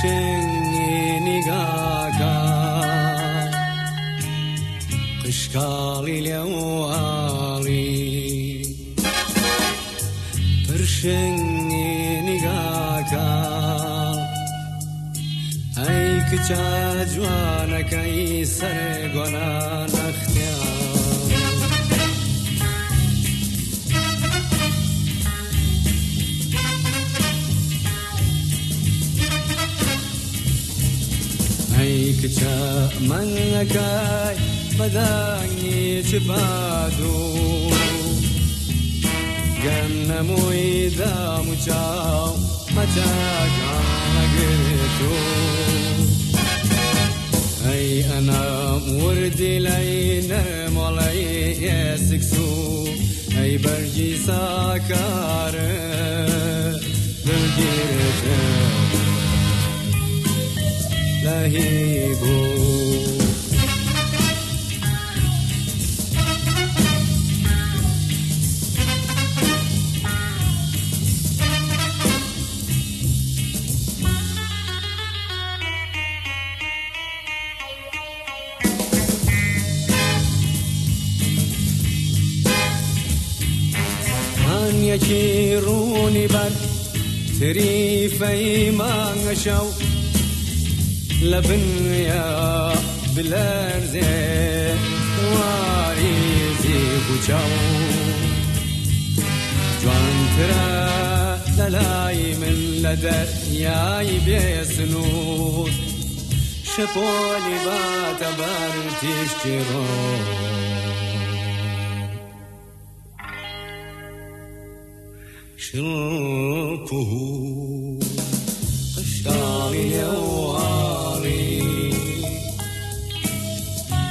قشنگی نگاه کرد قشکالی لوالی قشنگی نگاه کرد ای کچا جوانکی سر گناه نختیار Maikcha mangakai padangi chibadu Gannamui damuchau machaganagitu ana anam urdilay nermolay yesiksu Ay bergi sakarım لهيبو من یەکی ڕوونی بەر تریفەی مانگەشە لبنيا بلارزي واريزي بوچاو جوان ترى دلاي من لدر ياي بيسنور شبولي باتبار تشترون شركه